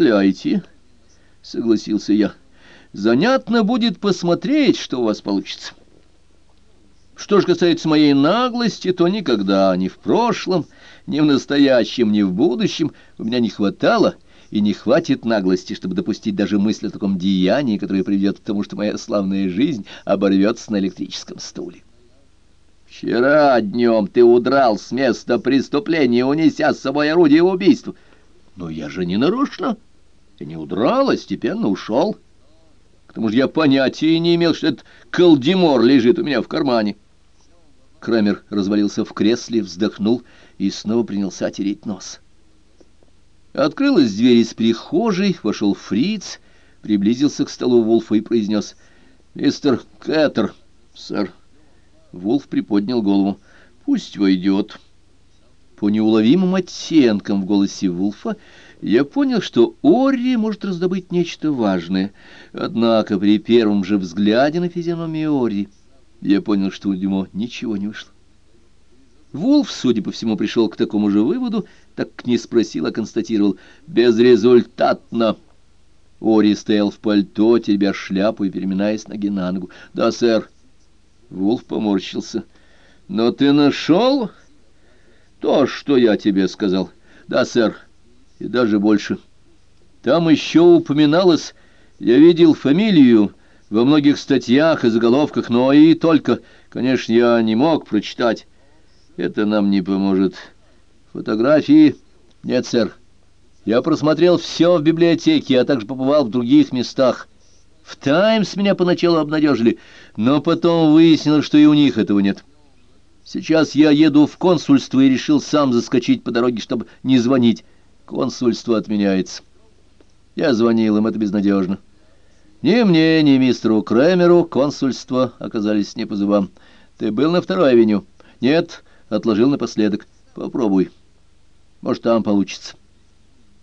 валяйте, — согласился я. Занятно будет посмотреть, что у вас получится. Что же касается моей наглости, то никогда, ни в прошлом, ни в настоящем, ни в будущем у меня не хватало и не хватит наглости, чтобы допустить даже мысль о таком деянии, которое приведет к тому, что моя славная жизнь оборвется на электрическом стуле. Вчера днем ты удрал с места преступления, унеся с собой орудие убийства. Но я же не нарочно. Я не удрал, а степенно ушел. К тому же я понятия не имел, что этот колдимор лежит у меня в кармане. Крамер развалился в кресле, вздохнул и снова принялся тереть нос. Открылась дверь из прихожей, вошел фриц, приблизился к столу Вулфа и произнес «Мистер Кэттер, сэр». Вулф приподнял голову. «Пусть войдет». По неуловимым оттенкам в голосе Вулфа я понял, что Орри может раздобыть нечто важное. Однако при первом же взгляде на физиономию Орри я понял, что у него ничего не вышло. Вулф, судя по всему, пришел к такому же выводу, так как не спросил, а констатировал «безрезультатно». Ори стоял в пальто, теребя шляпу и переминаясь ноги на ногу. «Да, сэр». Вулф поморщился. «Но ты нашел то, что я тебе сказал?» «Да, сэр, и даже больше. Там еще упоминалось, я видел фамилию во многих статьях и заголовках, но и только, конечно, я не мог прочитать». Это нам не поможет. Фотографии? Нет, сэр. Я просмотрел все в библиотеке, а также побывал в других местах. В «Таймс» меня поначалу обнадежили, но потом выяснилось, что и у них этого нет. Сейчас я еду в консульство и решил сам заскочить по дороге, чтобы не звонить. Консульство отменяется. Я звонил им, это безнадежно. Ни мне, ни мистеру Крэмеру консульство оказались не по зубам. Ты был на второй авеню? Нет, отложил напоследок. Попробуй. Может, там получится.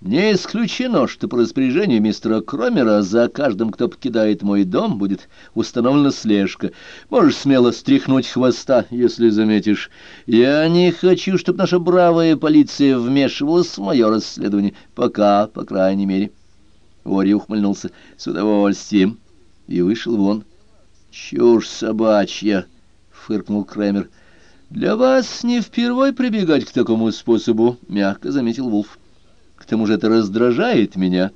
Не исключено, что по распоряжению мистера Кромера за каждым, кто покидает мой дом, будет установлена слежка. Можешь смело стряхнуть хвоста, если заметишь. Я не хочу, чтобы наша бравая полиция вмешивалась в мое расследование. Пока, по крайней мере. Ори ухмыльнулся. С удовольствием. И вышел вон. Чушь собачья, фыркнул Кремер. «Для вас не впервой прибегать к такому способу», — мягко заметил Вулф. «К тому же это раздражает меня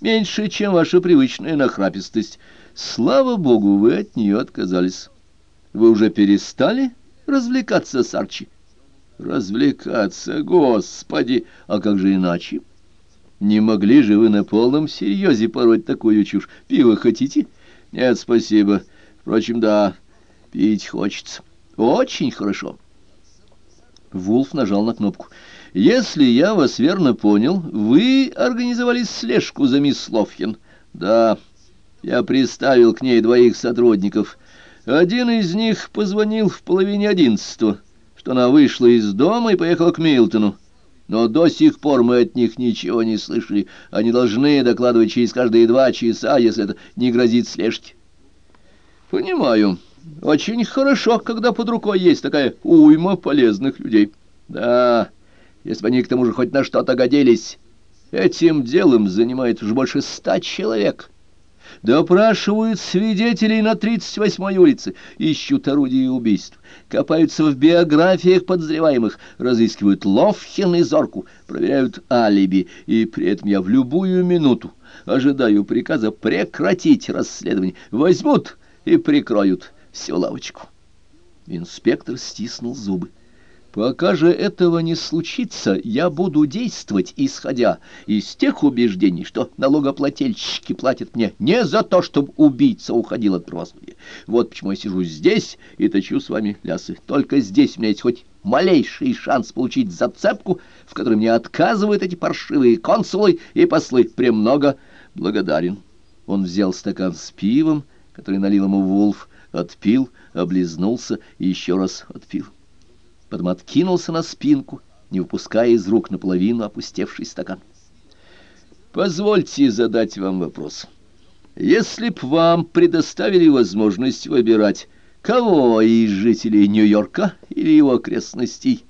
меньше, чем ваша привычная нахрапистость. Слава богу, вы от нее отказались. Вы уже перестали развлекаться с Арчи?» «Развлекаться, господи! А как же иначе?» «Не могли же вы на полном серьезе пороть такую чушь? Пиво хотите?» «Нет, спасибо. Впрочем, да, пить хочется». Очень хорошо. Вулф нажал на кнопку. «Если я вас верно понял, вы организовали слежку за мисс Лофхен?» «Да, я приставил к ней двоих сотрудников. Один из них позвонил в половине одиннадцатого, что она вышла из дома и поехала к Милтону. Но до сих пор мы от них ничего не слышали. Они должны докладывать через каждые два часа, если это не грозит слежке». «Понимаю». Очень хорошо, когда под рукой есть такая уйма полезных людей. Да, если бы они к тому же хоть на что-то годились. Этим делом занимает уже больше ста человек. Допрашивают свидетелей на 38-й улице, ищут орудия убийств, копаются в биографиях подозреваемых, разыскивают Ловхен и Зорку, проверяют алиби, и при этом я в любую минуту ожидаю приказа прекратить расследование. Возьмут и прикроют всю лавочку. Инспектор стиснул зубы. Пока же этого не случится, я буду действовать, исходя из тех убеждений, что налогоплательщики платят мне не за то, чтобы убийца уходил от правосудия. Вот почему я сижу здесь и точу с вами лясы. Только здесь у меня есть хоть малейший шанс получить зацепку, в которой мне отказывают эти паршивые консулы и послы. Премного благодарен. Он взял стакан с пивом, который налил ему Вулф, отпил, облизнулся и еще раз отпил. Потом откинулся на спинку, не выпуская из рук наполовину опустевший стакан. «Позвольте задать вам вопрос. Если б вам предоставили возможность выбирать, кого из жителей Нью-Йорка или его окрестностей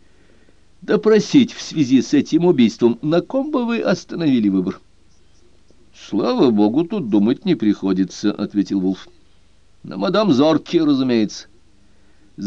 допросить в связи с этим убийством, на ком бы вы остановили выбор?» «Слава богу, тут думать не приходится», — ответил Вулф. «На мадам Зорки, разумеется.